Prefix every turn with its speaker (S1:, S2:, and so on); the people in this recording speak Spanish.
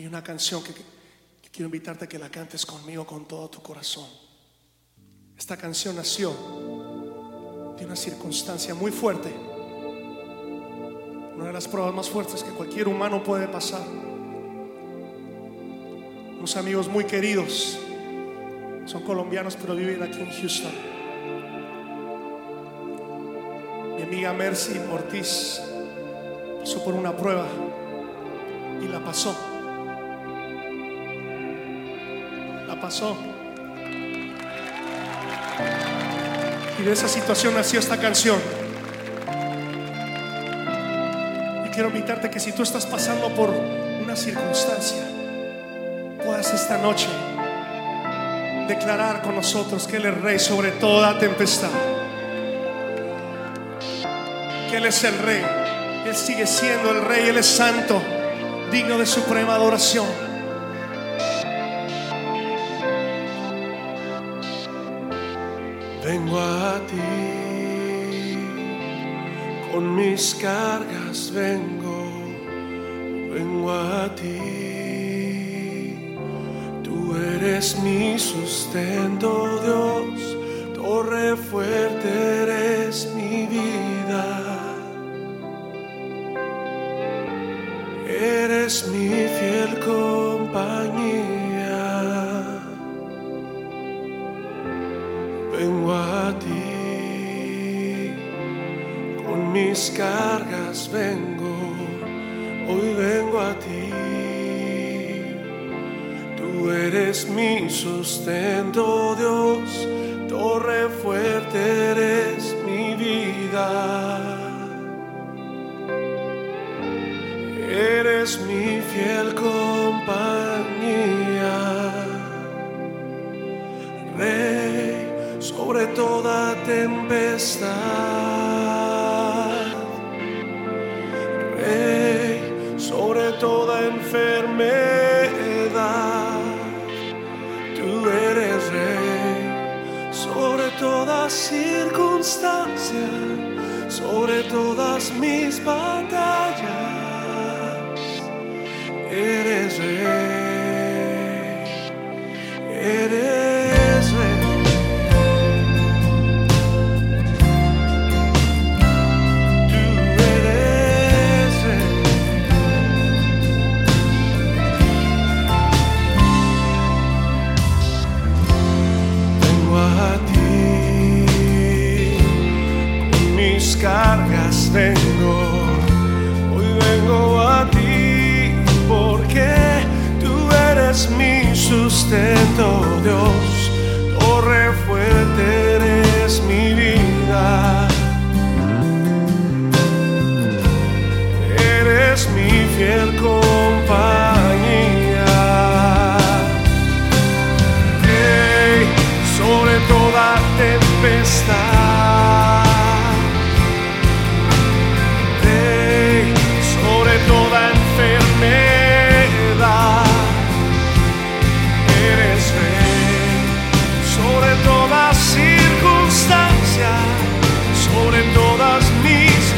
S1: Hay una canción que, que quiero invitarte a que la cantes conmigo con todo tu corazón. Esta canción nació de una circunstancia muy fuerte, una de las pruebas más fuertes que cualquier humano puede pasar. Unos amigos muy queridos, son colombianos pero viven aquí en Houston. Mi amiga Mercy Ortiz pasó por una prueba y la pasó. Pasó. Y de esa situación nació esta canción. Y quiero invitarte que si tú estás pasando por una circunstancia, puedas esta noche declarar con nosotros que Él es rey sobre toda tempestad. Que Él es el rey. Él sigue siendo el rey. Él es santo, digno de suprema adoración.
S2: Vengo a ti, con mis cargas vengo, vengo a ti. Tú eres mi sustento, Dios, torre fuerte Vengo a ti, con mis cargas vengo, hoy vengo a ti. Tú eres mi sustento, Dios, torre fuerte eres mi vida. Eres mi fiel compañía. Rey sobre toda enfermedad. Tú eres rey sobre toda circunstancia, sobre todas mis batallas. sustento, Dios, torre fuerte eres mi vida. Eres mi fiel compañía. Hey, sobre toda tempestad. las circunstancias, sobre todas mis